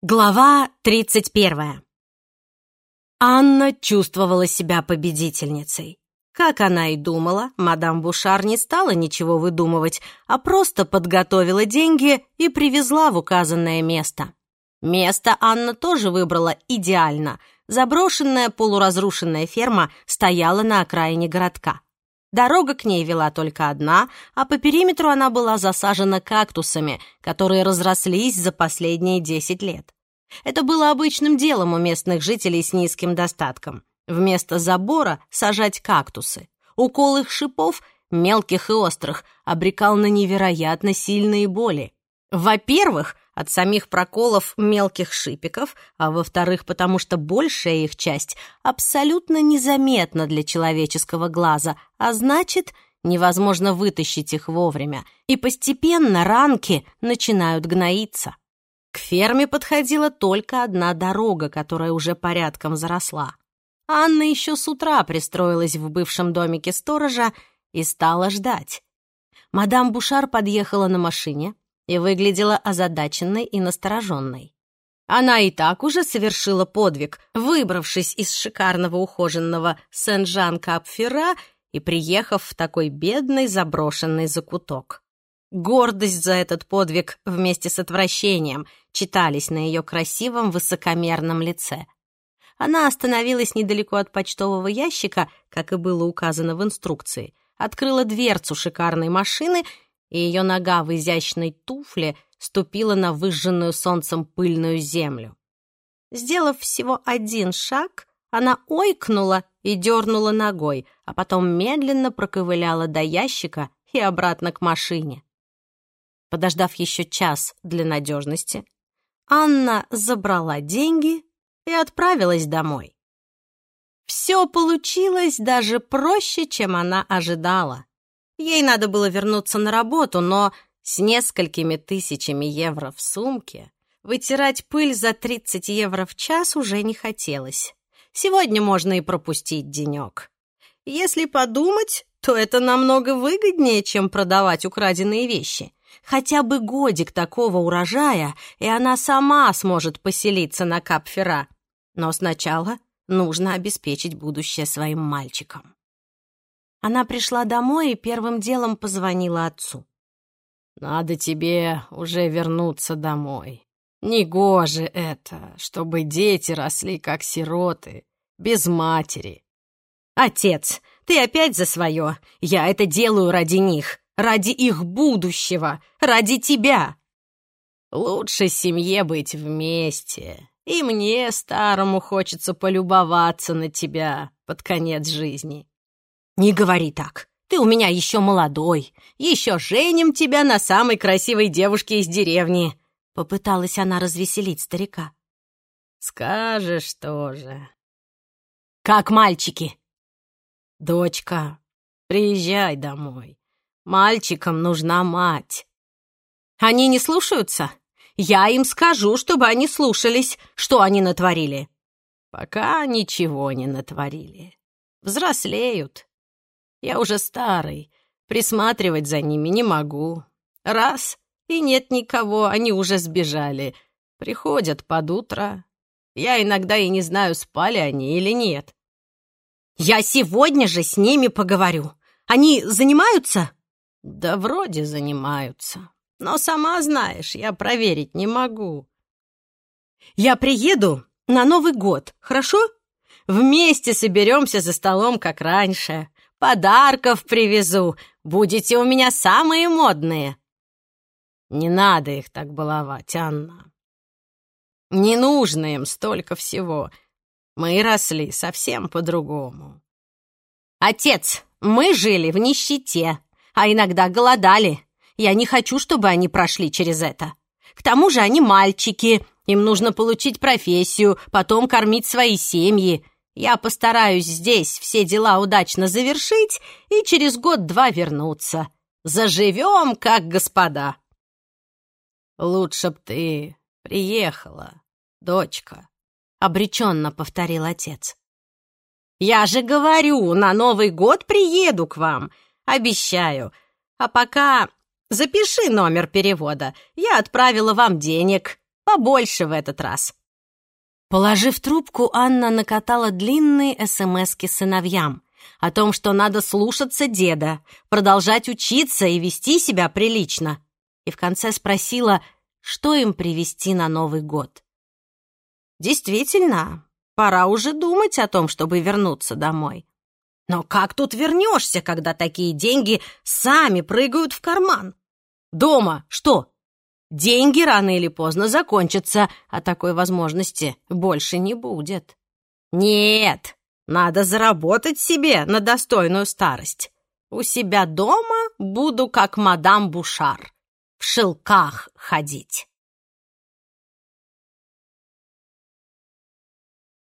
Глава 31. Анна чувствовала себя победительницей. Как она и думала, мадам Бушар не стала ничего выдумывать, а просто подготовила деньги и привезла в указанное место. Место Анна тоже выбрала идеально. Заброшенная полуразрушенная ферма стояла на окраине городка. Дорога к ней вела только одна, а по периметру она была засажена кактусами, которые разрослись за последние 10 лет. Это было обычным делом у местных жителей с низким достатком. Вместо забора сажать кактусы. Укол их шипов, мелких и острых, обрекал на невероятно сильные боли. Во-первых, от самих проколов мелких шипиков, а во-вторых, потому что большая их часть абсолютно незаметна для человеческого глаза, а значит, невозможно вытащить их вовремя, и постепенно ранки начинают гноиться. К ферме подходила только одна дорога, которая уже порядком заросла. Анна еще с утра пристроилась в бывшем домике сторожа и стала ждать. Мадам Бушар подъехала на машине, и выглядела озадаченной и настороженной. Она и так уже совершила подвиг, выбравшись из шикарного ухоженного Сен-Жан-Кап-Фера и приехав в такой бедный заброшенный закуток. Гордость за этот подвиг вместе с отвращением читались на ее красивом высокомерном лице. Она остановилась недалеко от почтового ящика, как и было указано в инструкции, открыла дверцу шикарной машины и ее нога в изящной туфле ступила на выжженную солнцем пыльную землю. Сделав всего один шаг, она ойкнула и дернула ногой, а потом медленно проковыляла до ящика и обратно к машине. Подождав еще час для надежности, Анна забрала деньги и отправилась домой. Все получилось даже проще, чем она ожидала. Ей надо было вернуться на работу, но с несколькими тысячами евро в сумке вытирать пыль за 30 евро в час уже не хотелось. Сегодня можно и пропустить денек. Если подумать, то это намного выгоднее, чем продавать украденные вещи. Хотя бы годик такого урожая, и она сама сможет поселиться на Капфера. Но сначала нужно обеспечить будущее своим мальчикам. Она пришла домой и первым делом позвонила отцу. «Надо тебе уже вернуться домой. Негоже это, чтобы дети росли как сироты, без матери». «Отец, ты опять за свое. Я это делаю ради них, ради их будущего, ради тебя». «Лучше семье быть вместе, и мне, старому, хочется полюбоваться на тебя под конец жизни. «Не говори так. Ты у меня еще молодой. Еще женим тебя на самой красивой девушке из деревни». Попыталась она развеселить старика. «Скажешь тоже». «Как мальчики?» «Дочка, приезжай домой. Мальчикам нужна мать». «Они не слушаются? Я им скажу, чтобы они слушались. Что они натворили?» «Пока ничего не натворили. Взрослеют, я уже старый, присматривать за ними не могу. Раз, и нет никого, они уже сбежали. Приходят под утро. Я иногда и не знаю, спали они или нет. Я сегодня же с ними поговорю. Они занимаются? Да вроде занимаются. Но сама знаешь, я проверить не могу. Я приеду на Новый год, хорошо? Вместе соберемся за столом, как раньше. Подарков привезу. Будете у меня самые модные». «Не надо их так баловать, Анна. Не нужно им столько всего. Мы росли совсем по-другому». «Отец, мы жили в нищете, а иногда голодали. Я не хочу, чтобы они прошли через это. К тому же они мальчики, им нужно получить профессию, потом кормить свои семьи. Я постараюсь здесь все дела удачно завершить и через год-два вернуться. Заживем, как господа. Лучше б ты приехала, дочка, — обреченно повторил отец. Я же говорю, на Новый год приеду к вам, обещаю. А пока запиши номер перевода, я отправила вам денег. побольше в этот раз. Положив трубку, Анна накатала длинные СМСки сыновьям о том, что надо слушаться деда, продолжать учиться и вести себя прилично. И в конце спросила, что им привезти на Новый год. Действительно, пора уже думать о том, чтобы вернуться домой. Но как тут вернешься, когда такие деньги сами прыгают в карман? Дома что? Деньги рано или поздно закончатся, а такой возможности больше не будет. Нет, надо заработать себе на достойную старость. У себя дома буду как мадам Бушар, в шелках ходить.